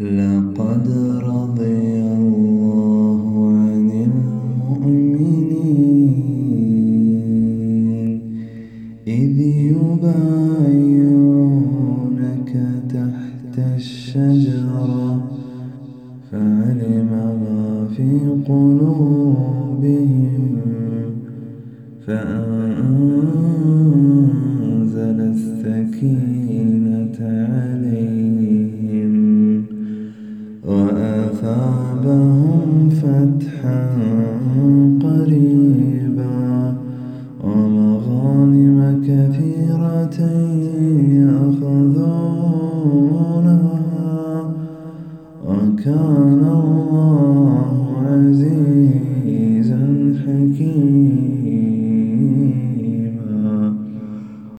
لقد رضي الله عن المؤمنين. إذ يبايعونك تحت الشجرة فعلم ما في قلوبهم فأنزل قريبا ومغانم كثيرة يأخذونها. وكان الله